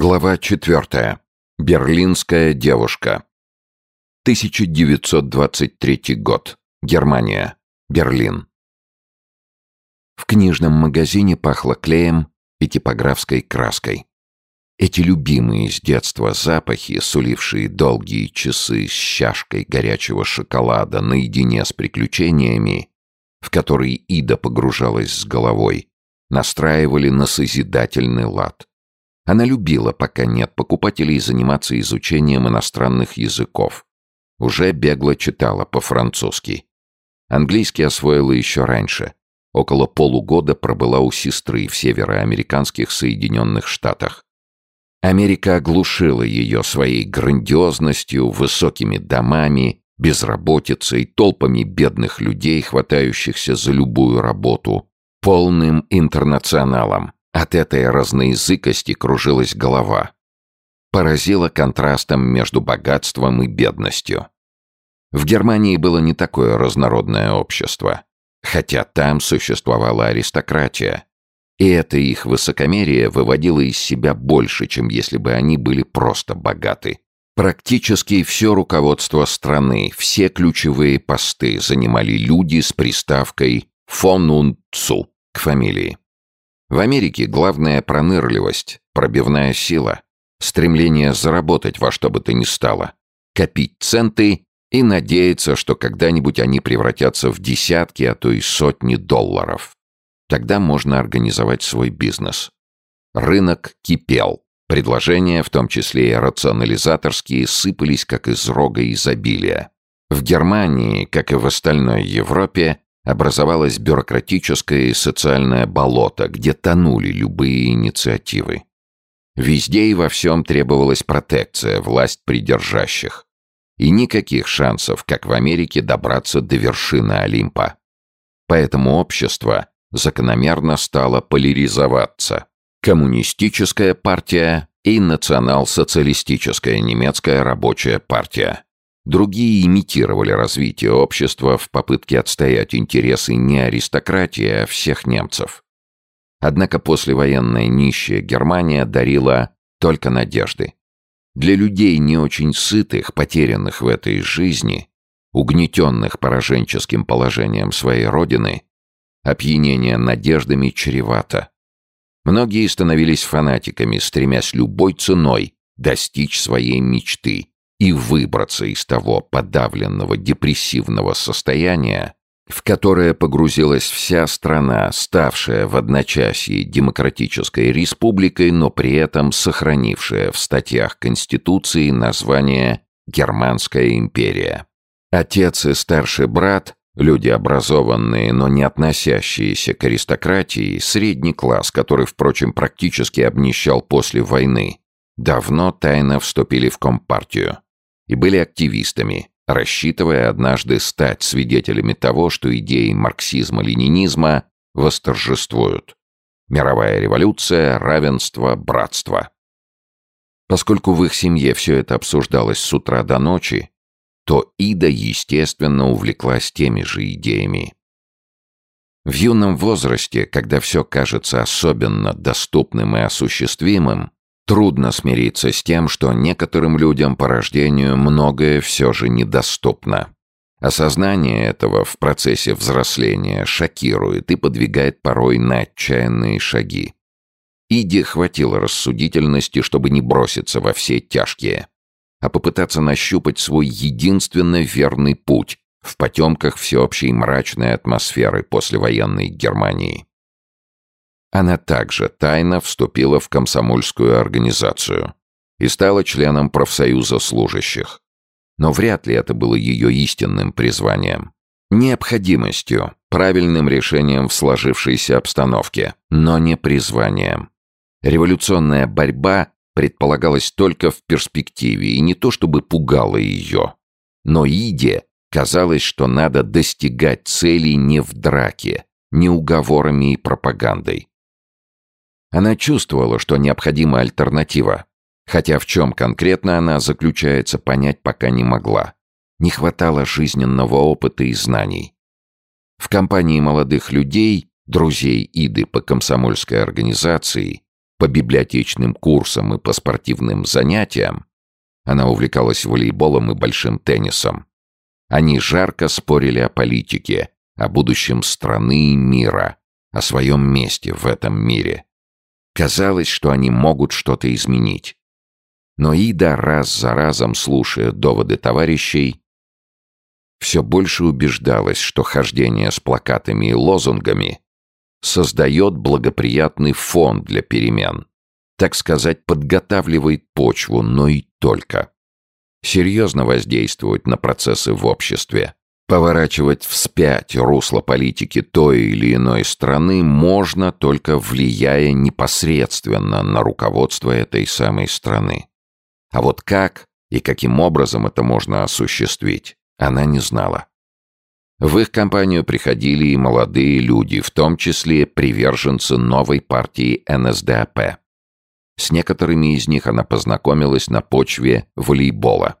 Глава 4. Берлинская девушка. 1923 год. Германия. Берлин. В книжном магазине пахло клеем и типографской краской. Эти любимые с детства запахи, сулившие долгие часы с чашкой горячего шоколада наедине с приключениями, в которые Ида погружалась с головой, настраивали на созидательный лад. Она любила, пока нет покупателей, заниматься изучением иностранных языков. Уже бегло читала по-французски. Английский освоила еще раньше. Около полугода пробыла у сестры в североамериканских Соединенных Штатах. Америка оглушила ее своей грандиозностью, высокими домами, безработицей, толпами бедных людей, хватающихся за любую работу, полным интернационалом. От этой разноязыкости кружилась голова. Поразила контрастом между богатством и бедностью. В Германии было не такое разнородное общество, хотя там существовала аристократия, и это их высокомерие выводило из себя больше, чем если бы они были просто богаты. Практически все руководство страны, все ключевые посты занимали люди с приставкой «фон und zu» к фамилии. В Америке главная пронырливость, пробивная сила, стремление заработать во что бы то ни стало, копить центы и надеяться, что когда-нибудь они превратятся в десятки, а то и сотни долларов. Тогда можно организовать свой бизнес. Рынок кипел. Предложения, в том числе и рационализаторские, сыпались как из рога изобилия. В Германии, как и в остальной Европе, образовалось бюрократическое и социальное болото, где тонули любые инициативы. Везде и во всем требовалась протекция, власть придержащих. И никаких шансов, как в Америке, добраться до вершины Олимпа. Поэтому общество закономерно стало поляризоваться. Коммунистическая партия и национал-социалистическая немецкая рабочая партия. Другие имитировали развитие общества в попытке отстоять интересы не аристократии, а всех немцев. Однако послевоенная нищая Германия дарила только надежды. Для людей, не очень сытых, потерянных в этой жизни, угнетенных пораженческим положением своей родины, опьянение надеждами чревато. Многие становились фанатиками, стремясь любой ценой достичь своей мечты и выбраться из того подавленного депрессивного состояния, в которое погрузилась вся страна, ставшая в одночасье демократической республикой, но при этом сохранившая в статьях Конституции название «Германская империя». Отец и старший брат, люди образованные, но не относящиеся к аристократии, средний класс, который, впрочем, практически обнищал после войны, давно тайно вступили в Компартию и были активистами, рассчитывая однажды стать свидетелями того, что идеи марксизма-ленинизма восторжествуют. Мировая революция, равенство, братство. Поскольку в их семье все это обсуждалось с утра до ночи, то Ида, естественно, увлеклась теми же идеями. В юном возрасте, когда все кажется особенно доступным и осуществимым, Трудно смириться с тем, что некоторым людям по рождению многое все же недоступно. Осознание этого в процессе взросления шокирует и подвигает порой на отчаянные шаги. Иде хватило рассудительности, чтобы не броситься во все тяжкие, а попытаться нащупать свой единственно верный путь в потемках всеобщей мрачной атмосферы послевоенной Германии. Она также тайно вступила в комсомольскую организацию и стала членом профсоюза служащих. Но вряд ли это было ее истинным призванием. Необходимостью, правильным решением в сложившейся обстановке, но не призванием. Революционная борьба предполагалась только в перспективе и не то чтобы пугала ее. Но Иде казалось, что надо достигать целей не в драке, не уговорами и пропагандой. Она чувствовала, что необходима альтернатива, хотя в чем конкретно она заключается, понять пока не могла. Не хватало жизненного опыта и знаний. В компании молодых людей, друзей Иды по комсомольской организации, по библиотечным курсам и по спортивным занятиям, она увлекалась волейболом и большим теннисом, они жарко спорили о политике, о будущем страны и мира, о своем месте в этом мире. Казалось, что они могут что-то изменить. Но Ида, раз за разом слушая доводы товарищей, все больше убеждалась, что хождение с плакатами и лозунгами создает благоприятный фон для перемен, так сказать, подготавливает почву, но и только. Серьезно воздействовать на процессы в обществе, поворачивать вспять русло политики той или иной страны можно только влияя непосредственно на руководство этой самой страны. А вот как и каким образом это можно осуществить, она не знала. В их компанию приходили и молодые люди, в том числе приверженцы новой партии НСДАП. С некоторыми из них она познакомилась на почве волейбола.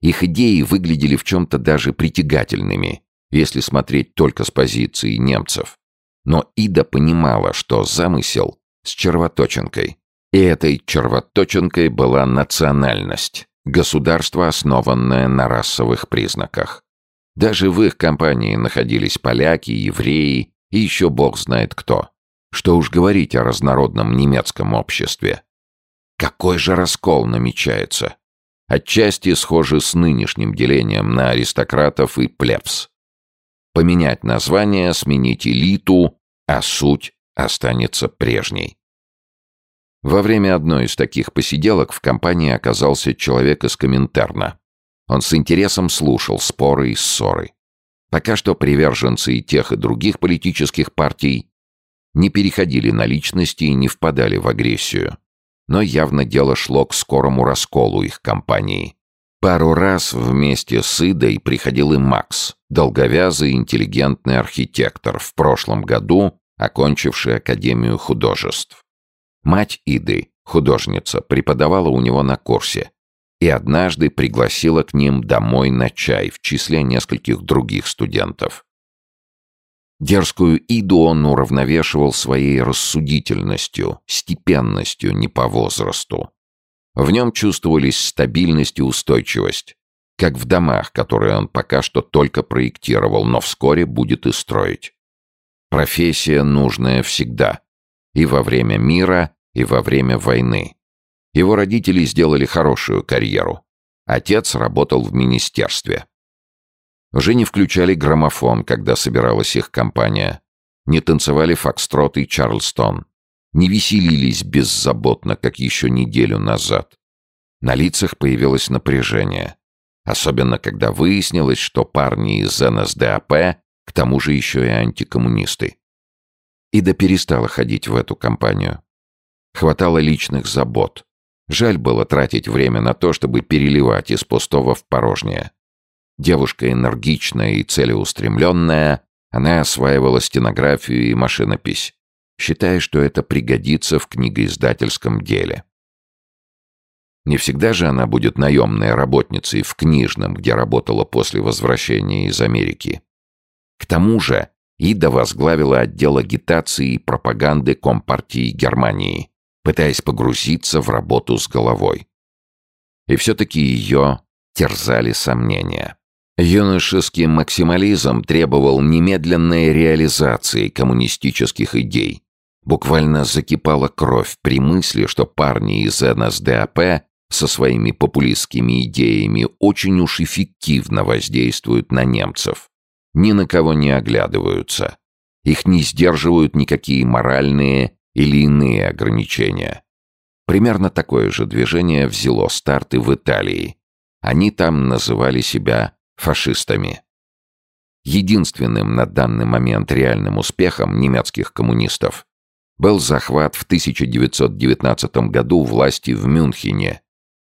Их идеи выглядели в чем-то даже притягательными, если смотреть только с позиции немцев. Но Ида понимала, что замысел с червоточинкой. И этой червоточинкой была национальность, государство, основанное на расовых признаках. Даже в их компании находились поляки, евреи и еще бог знает кто. Что уж говорить о разнородном немецком обществе. Какой же раскол намечается? Отчасти схожи с нынешним делением на аристократов и плебс. Поменять название, сменить элиту, а суть останется прежней. Во время одной из таких посиделок в компании оказался человек из Коминтерна. Он с интересом слушал споры и ссоры. Пока что приверженцы и тех, и других политических партий не переходили на личности и не впадали в агрессию. Но явно дело шло к скорому расколу их компании. Пару раз вместе с Идой приходил и Макс, долговязый интеллигентный архитектор, в прошлом году окончивший Академию художеств. Мать Иды, художница, преподавала у него на курсе и однажды пригласила к ним домой на чай в числе нескольких других студентов. Дерзкую Иду он уравновешивал своей рассудительностью, степенностью не по возрасту. В нем чувствовались стабильность и устойчивость, как в домах, которые он пока что только проектировал, но вскоре будет и строить. Профессия нужная всегда, и во время мира, и во время войны. Его родители сделали хорошую карьеру. Отец работал в министерстве. Уже не включали граммофон, когда собиралась их компания. Не танцевали фокстрот и Чарльстон. Не веселились беззаботно, как еще неделю назад. На лицах появилось напряжение. Особенно, когда выяснилось, что парни из НСДАП к тому же еще и антикоммунисты. Ида перестала ходить в эту компанию. Хватало личных забот. Жаль было тратить время на то, чтобы переливать из пустого в порожнее. Девушка энергичная и целеустремленная, она осваивала стенографию и машинопись, считая, что это пригодится в книгоиздательском деле. Не всегда же она будет наемной работницей в книжном, где работала после возвращения из Америки. К тому же Ида возглавила отдел агитации и пропаганды Компартии Германии, пытаясь погрузиться в работу с головой. И все-таки ее терзали сомнения. Юношеский максимализм требовал немедленной реализации коммунистических идей. Буквально закипала кровь при мысли, что парни из НСДАП со своими популистскими идеями очень уж эффективно воздействуют на немцев. Ни на кого не оглядываются. Их не сдерживают никакие моральные или иные ограничения. Примерно такое же движение взяло старты в Италии. Они там называли себя фашистами. Единственным на данный момент реальным успехом немецких коммунистов был захват в 1919 году власти в Мюнхене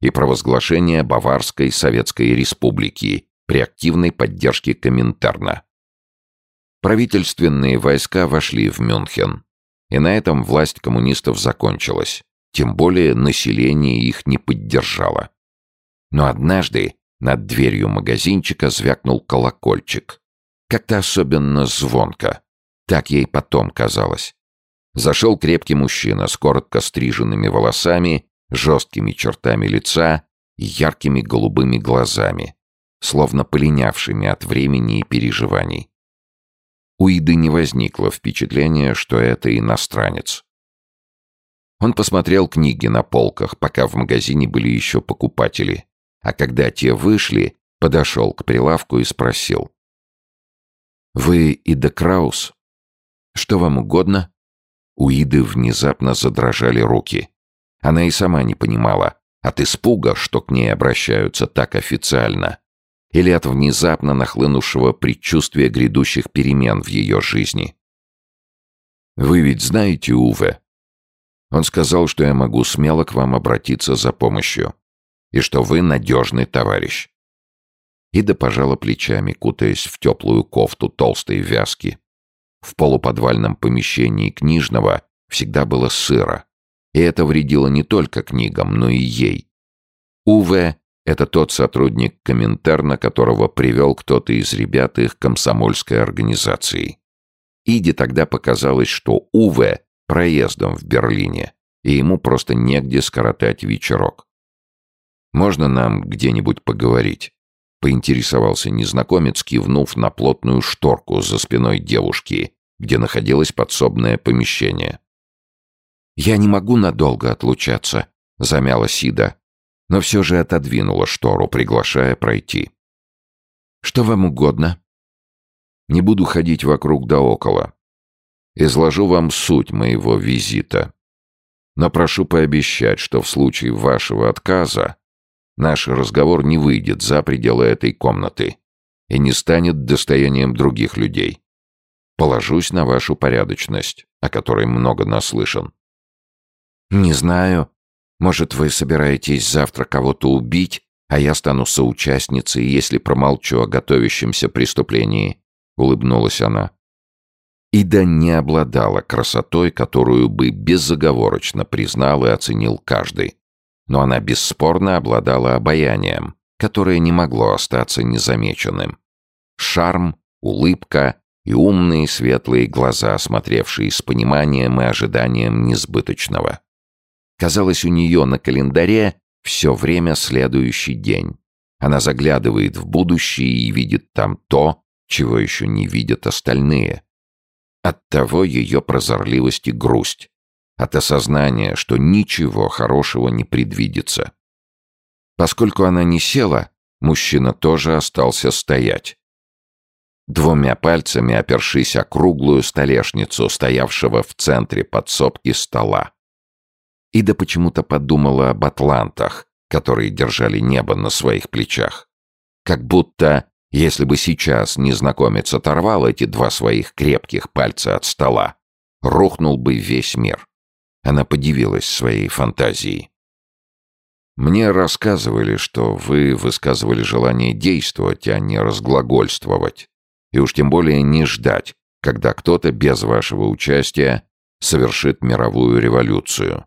и провозглашение Баварской Советской Республики при активной поддержке Коминтерна. Правительственные войска вошли в Мюнхен, и на этом власть коммунистов закончилась, тем более население их не поддержало. Но однажды над дверью магазинчика звякнул колокольчик. Как-то особенно звонко. Так ей потом казалось. Зашел крепкий мужчина с коротко стриженными волосами, жесткими чертами лица яркими голубыми глазами, словно полинявшими от времени и переживаний. У Иды не возникло впечатления, что это иностранец. Он посмотрел книги на полках, пока в магазине были еще покупатели, а когда те вышли, подошел к прилавку и спросил. «Вы Ида Краус? Что вам угодно?» У Иды внезапно задрожали руки. Она и сама не понимала, от испуга, что к ней обращаются так официально, или от внезапно нахлынувшего предчувствия грядущих перемен в ее жизни. «Вы ведь знаете Уве?» Он сказал, что я могу смело к вам обратиться за помощью, и что вы надежный товарищ. Ида пожала плечами, кутаясь в теплую кофту толстой вязки. В полуподвальном помещении книжного всегда было сыро, и это вредило не только книгам, но и ей. Уве — это тот сотрудник Коминтерна, которого привел кто-то из ребят их комсомольской организации. Иде тогда показалось, что Уве проездом в Берлине, и ему просто негде скоротать вечерок. «Можно нам где-нибудь поговорить?» — поинтересовался незнакомец, кивнув на плотную шторку за спиной девушки, где находилось подсобное помещение. «Я не могу надолго отлучаться», — замяла Сида, но все же отодвинула штору, приглашая пройти. «Что вам угодно?» «Не буду ходить вокруг да около. Изложу вам суть моего визита. Но прошу пообещать, что в случае вашего отказа наш разговор не выйдет за пределы этой комнаты и не станет достоянием других людей. Положусь на вашу порядочность, о которой много наслышан. «Не знаю. Может, вы собираетесь завтра кого-то убить, а я стану соучастницей, если промолчу о готовящемся преступлении?» — улыбнулась она. Ида не обладала красотой, которую бы безоговорочно признал и оценил каждый но она бесспорно обладала обаянием, которое не могло остаться незамеченным. Шарм, улыбка и умные светлые глаза, смотревшие с пониманием и ожиданием несбыточного. Казалось, у нее на календаре все время следующий день. Она заглядывает в будущее и видит там то, чего еще не видят остальные. Оттого ее прозорливость и грусть, от осознания, что ничего хорошего не предвидится. Поскольку она не села, мужчина тоже остался стоять. Двумя пальцами опершись о круглую столешницу, стоявшего в центре подсобки стола. Ида почему-то подумала об атлантах, которые держали небо на своих плечах. Как будто, если бы сейчас незнакомец оторвал эти два своих крепких пальца от стола, рухнул бы весь мир. Она подивилась своей фантазией. «Мне рассказывали, что вы высказывали желание действовать, а не разглагольствовать. И уж тем более не ждать, когда кто-то без вашего участия совершит мировую революцию».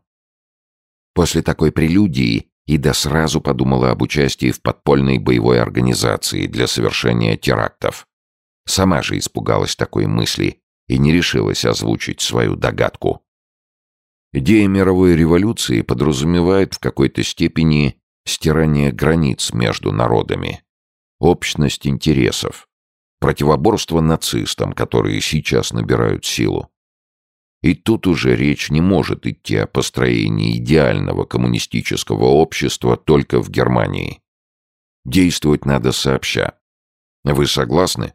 После такой прелюдии Ида сразу подумала об участии в подпольной боевой организации для совершения терактов. Сама же испугалась такой мысли и не решилась озвучить свою догадку. Идея мировой революции подразумевает в какой-то степени стирание границ между народами, общность интересов, противоборство нацистам, которые сейчас набирают силу. И тут уже речь не может идти о построении идеального коммунистического общества только в Германии. Действовать надо сообща. Вы согласны?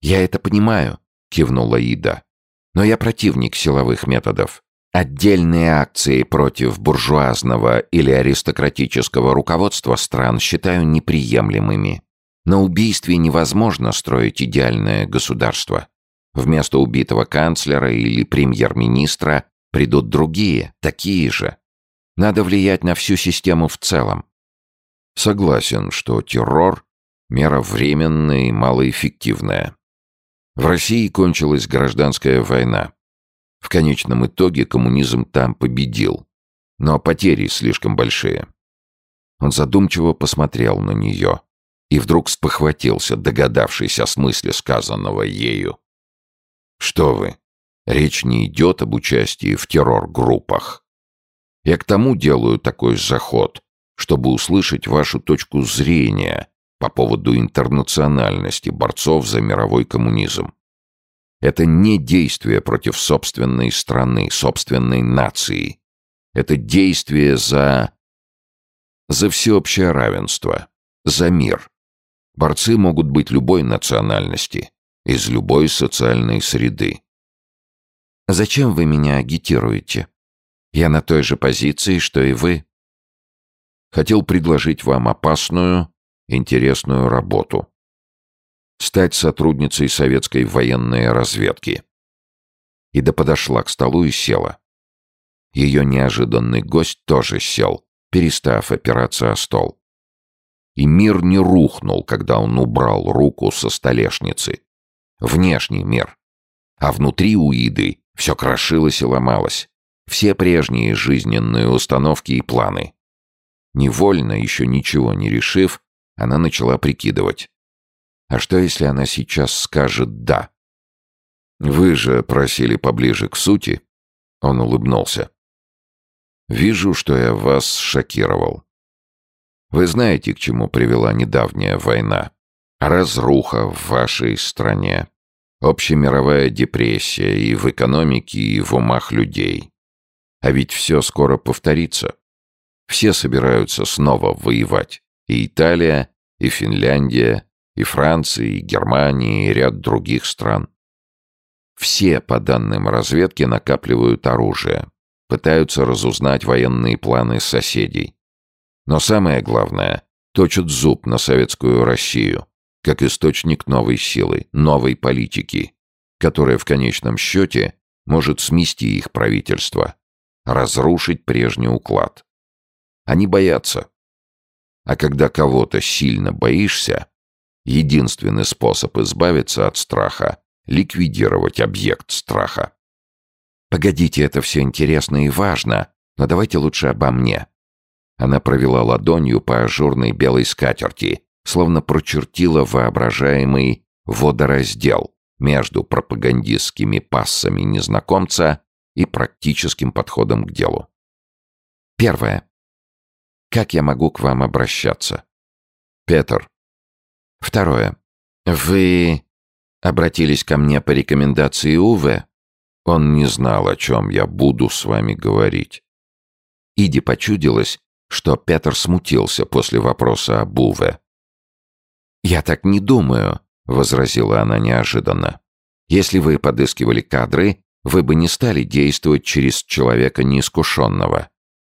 «Я это понимаю», — кивнула Ида. «Но я противник силовых методов. Отдельные акции против буржуазного или аристократического руководства стран считаю неприемлемыми. На убийстве невозможно строить идеальное государство. Вместо убитого канцлера или премьер-министра придут другие, такие же. Надо влиять на всю систему в целом. Согласен, что террор – мера временная и малоэффективная. В России кончилась гражданская война. В конечном итоге коммунизм там победил. Но потери слишком большие. Он задумчиво посмотрел на нее и вдруг спохватился, догадавшись о смысле сказанного ею. «Что вы? Речь не идет об участии в террор-группах. Я к тому делаю такой заход, чтобы услышать вашу точку зрения по поводу интернациональности борцов за мировой коммунизм. Это не действие против собственной страны, собственной нации. Это действие за... за всеобщее равенство, за мир. Борцы могут быть любой национальности, из любой социальной среды. Зачем вы меня агитируете? Я на той же позиции, что и вы. Хотел предложить вам опасную, интересную работу. Стать сотрудницей советской военной разведки. Ида подошла к столу и села. Ее неожиданный гость тоже сел, перестав опираться о стол. И мир не рухнул, когда он убрал руку со столешницы. Внешний мир. А внутри у Иды все крошилось и ломалось. Все прежние жизненные установки и планы. Невольно, еще ничего не решив, она начала прикидывать. А что, если она сейчас скажет «да»? «Вы же просили поближе к сути?» Он улыбнулся. «Вижу, что я вас шокировал. Вы знаете, к чему привела недавняя война? Разруха в вашей стране. Общемировая депрессия и в экономике, и в умах людей. А ведь все скоро повторится. Все собираются снова воевать. И Италия, и Финляндия, и Франция, и Германия, и ряд других стран. Все, по данным разведки, накапливают оружие, пытаются разузнать военные планы соседей. Но самое главное, точат зуб на советскую Россию, как источник новой силы, новой политики, которая в конечном счете может смести их правительство, разрушить прежний уклад. Они боятся. А когда кого-то сильно боишься, единственный способ избавиться от страха — ликвидировать объект страха. «Погодите, это все интересно и важно, но давайте лучше обо мне». Она провела ладонью по ажурной белой скатерти, словно прочертила воображаемый водораздел между пропагандистскими пассами незнакомца и практическим подходом к делу. Первое. Как я могу к вам обращаться? Петр. Второе. Вы обратились ко мне по рекомендации Уве? Он не знал, о чем я буду с вами говорить. Иди почудилось, что Петр смутился после вопроса об Уве. «Я так не думаю», — возразила она неожиданно. «Если вы подыскивали кадры, вы бы не стали действовать через человека неискушенного.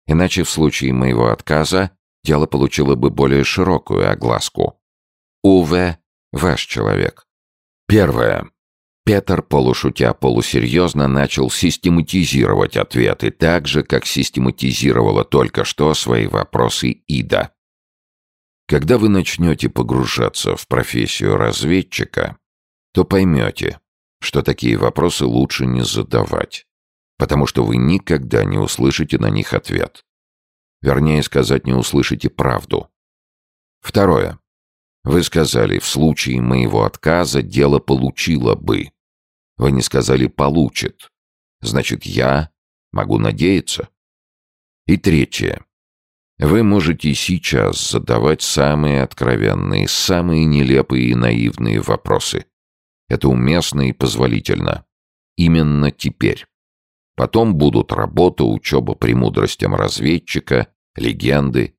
Иначе в случае моего отказа дело получило бы более широкую огласку. Уве — ваш человек. Первое. Петр, полушутя полусерьезно, начал систематизировать ответы так же, как систематизировала только что свои вопросы Ида. Когда вы начнете погружаться в профессию разведчика, то поймете, что такие вопросы лучше не задавать потому что вы никогда не услышите на них ответ. Вернее сказать, не услышите правду. Второе. Вы сказали, в случае моего отказа дело получило бы. Вы не сказали «получит». Значит, я могу надеяться. И третье. Вы можете сейчас задавать самые откровенные, самые нелепые и наивные вопросы. Это уместно и позволительно. Именно теперь. Потом будут работа, учеба премудростям разведчика, легенды,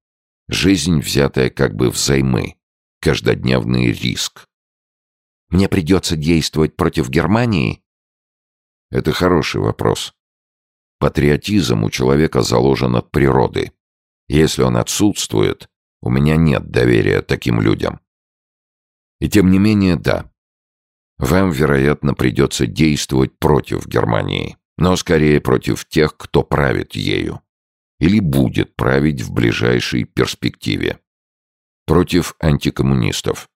жизнь, взятая как бы взаймы, каждодневный риск. Мне придется действовать против Германии? Это хороший вопрос. Патриотизм у человека заложен от природы. Если он отсутствует, у меня нет доверия таким людям. И тем не менее, да. Вам, вероятно, придется действовать против Германии но скорее против тех, кто правит ею или будет править в ближайшей перспективе. Против антикоммунистов.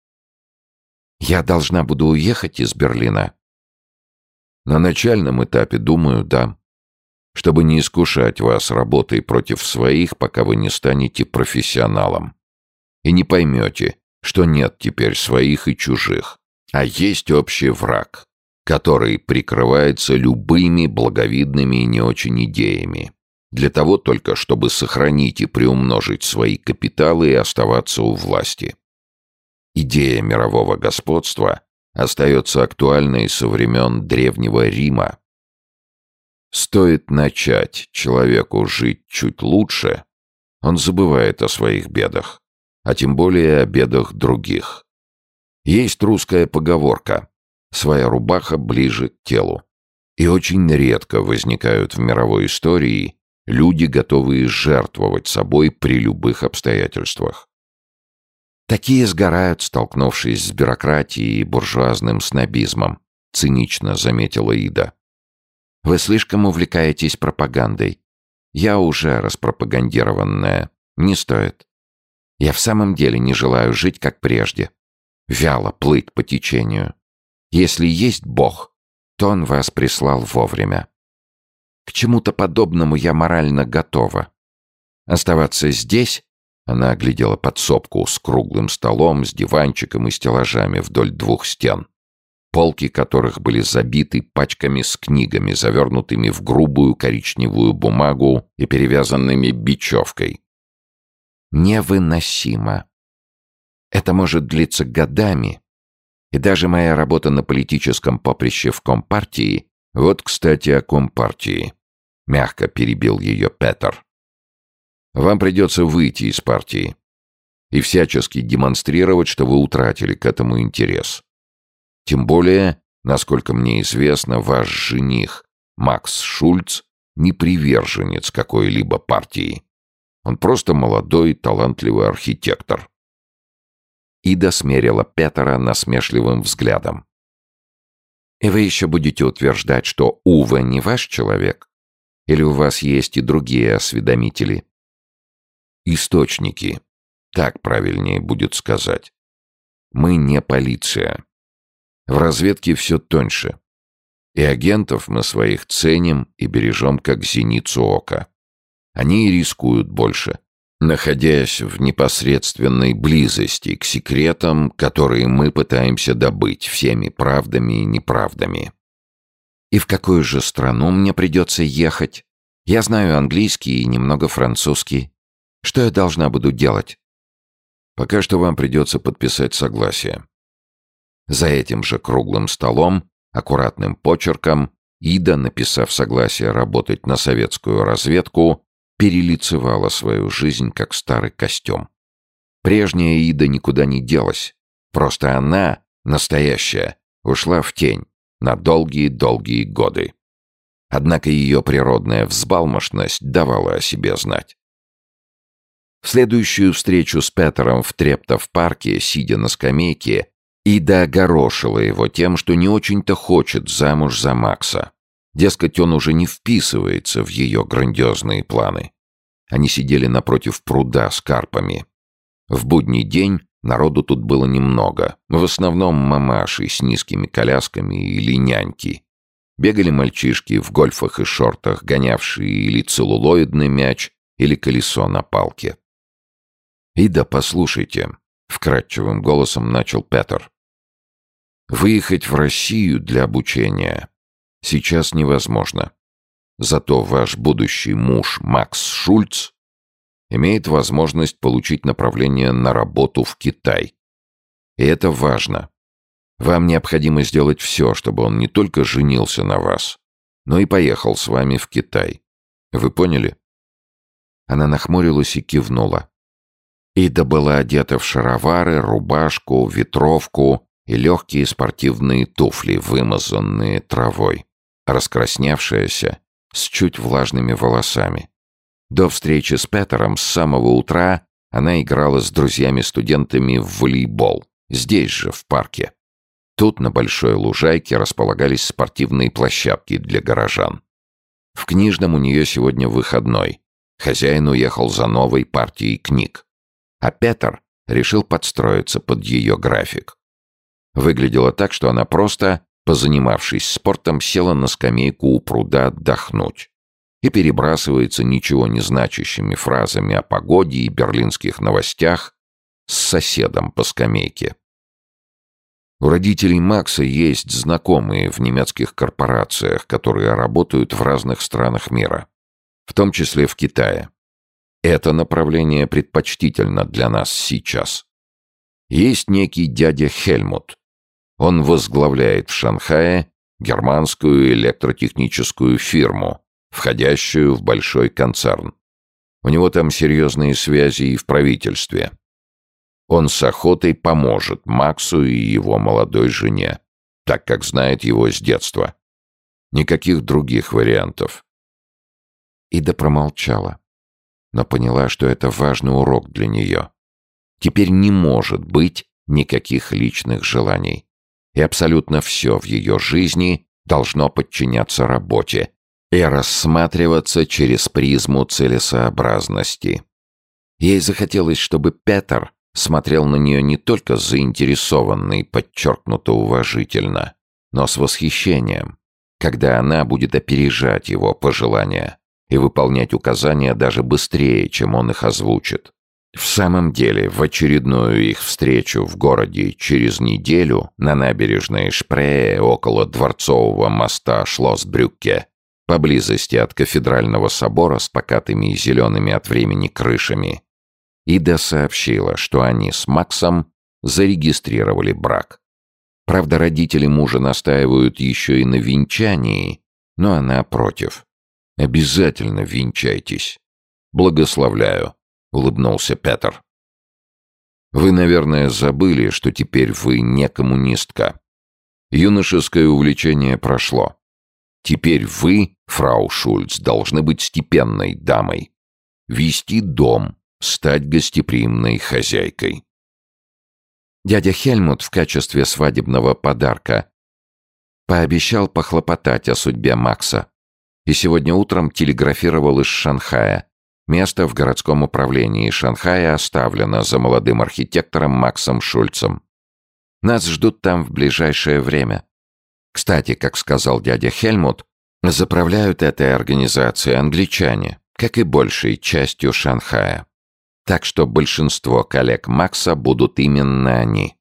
Я должна буду уехать из Берлина. На начальном этапе, думаю, да. Чтобы не искушать вас работой против своих, пока вы не станете профессионалом. И не поймете, что нет теперь своих и чужих, а есть общий враг, который прикрывается любыми благовидными и не очень идеями, для того только, чтобы сохранить и приумножить свои капиталы и оставаться у власти. Идея мирового господства остается актуальной со времен Древнего Рима. Стоит начать человеку жить чуть лучше, он забывает о своих бедах, а тем более о бедах других. Есть русская поговорка «своя рубаха ближе к телу». И очень редко возникают в мировой истории люди, готовые жертвовать собой при любых обстоятельствах. Такие сгорают, столкнувшись с бюрократией и буржуазным снобизмом, цинично заметила Ида. Вы слишком увлекаетесь пропагандой. Я уже распропагандированная. Не стоит. Я в самом деле не желаю жить, как прежде. Вяло плыть по течению. Если есть Бог, то Он вас прислал вовремя. К чему-то подобному я морально готова. Оставаться здесь она оглядела подсобку с круглым столом, с диванчиком и стеллажами вдоль двух стен, полки которых были забиты пачками с книгами, завернутыми в грубую коричневую бумагу и перевязанными бечевкой. Невыносимо. Это может длиться годами. И даже моя работа на политическом поприще в Компартии, вот, кстати, о Компартии, мягко перебил ее Петер. Вам придется выйти из партии и всячески демонстрировать, что вы утратили к этому интерес. Тем более, насколько мне известно, ваш жених, Макс Шульц, не приверженец какой-либо партии. Он просто молодой, талантливый архитектор. Ида смерила Петера насмешливым взглядом. «И вы еще будете утверждать, что Ува не ваш человек? Или у вас есть и другие осведомители?» Источники. Так правильнее будет сказать. Мы не полиция. В разведке все тоньше. И агентов мы своих ценим и бережем как зеницу ока. Они и рискуют больше, находясь в непосредственной близости к секретам, которые мы пытаемся добыть всеми правдами и неправдами. И в какую же страну мне придется ехать? Я знаю английский и немного французский. Что я должна буду делать? Пока что вам придется подписать согласие. За этим же круглым столом, аккуратным почерком, Ида, написав согласие работать на советскую разведку, перелицевала свою жизнь как старый костюм. Прежняя Ида никуда не делась. Просто она, настоящая, ушла в тень на долгие-долгие годы. Однако ее природная взбалмошность давала о себе знать. В следующую встречу с Петером в Трептов-парке, сидя на скамейке, Ида огорошила его тем, что не очень-то хочет замуж за Макса. Дескать, он уже не вписывается в ее грандиозные планы. Они сидели напротив пруда с карпами. В будний день народу тут было немного, в основном мамаши с низкими колясками или няньки. Бегали мальчишки в гольфах и шортах, гонявшие или целлулоидный мяч, или колесо на палке. «Ида, послушайте», — вкрадчивым голосом начал Петер. «Выехать в Россию для обучения сейчас невозможно. Зато ваш будущий муж Макс Шульц имеет возможность получить направление на работу в Китай. И это важно. Вам необходимо сделать все, чтобы он не только женился на вас, но и поехал с вами в Китай. Вы поняли?» Она нахмурилась и кивнула. Ида была одета в шаровары, рубашку, ветровку и легкие спортивные туфли, вымазанные травой, раскрасневшаяся, с чуть влажными волосами. До встречи с Петером с самого утра она играла с друзьями-студентами в волейбол, здесь же, в парке. Тут на большой лужайке располагались спортивные площадки для горожан. В книжном у нее сегодня выходной. Хозяин уехал за новой партией книг а Петер решил подстроиться под ее график. Выглядело так, что она просто, позанимавшись спортом, села на скамейку у пруда отдохнуть и перебрасывается ничего не значащими фразами о погоде и берлинских новостях с соседом по скамейке. У родителей Макса есть знакомые в немецких корпорациях, которые работают в разных странах мира, в том числе в Китае. Это направление предпочтительно для нас сейчас. Есть некий дядя Хельмут. Он возглавляет в Шанхае германскую электротехническую фирму, входящую в большой концерн. У него там серьезные связи и в правительстве. Он с охотой поможет Максу и его молодой жене, так как знает его с детства. Никаких других вариантов. Ида промолчала, но поняла, что это важный урок для нее. Теперь не может быть никаких личных желаний. И абсолютно все в ее жизни должно подчиняться работе и рассматриваться через призму целесообразности. Ей захотелось, чтобы Петер смотрел на нее не только заинтересованно и подчеркнуто уважительно, но с восхищением, когда она будет опережать его пожелания и выполнять указания даже быстрее, чем он их озвучит. В самом деле, в очередную их встречу в городе через неделю на набережной Шпрее около дворцового моста Шлосс-Брюкке, поблизости от кафедрального собора с покатыми и зелеными от времени крышами, Ида сообщила, что они с Максом зарегистрировали брак. Правда, родители мужа настаивают еще и на венчании, но она против. «Обязательно венчайтесь. Благословляю», — улыбнулся Петр. «Вы, наверное, забыли, что теперь вы не коммунистка. Юношеское увлечение прошло. Теперь вы, фрау Шульц, должны быть степенной дамой. Вести дом, стать гостеприимной хозяйкой. Дядя Хельмут в качестве свадебного подарка пообещал похлопотать о судьбе Макса и сегодня утром телеграфировал из Шанхая. Место в городском управлении Шанхая оставлено за молодым архитектором Максом Шульцем. Нас ждут там в ближайшее время. Кстати, как сказал дядя Хельмут, заправляют этой организацией англичане, как и большей частью Шанхая так что большинство коллег Макса будут именно они.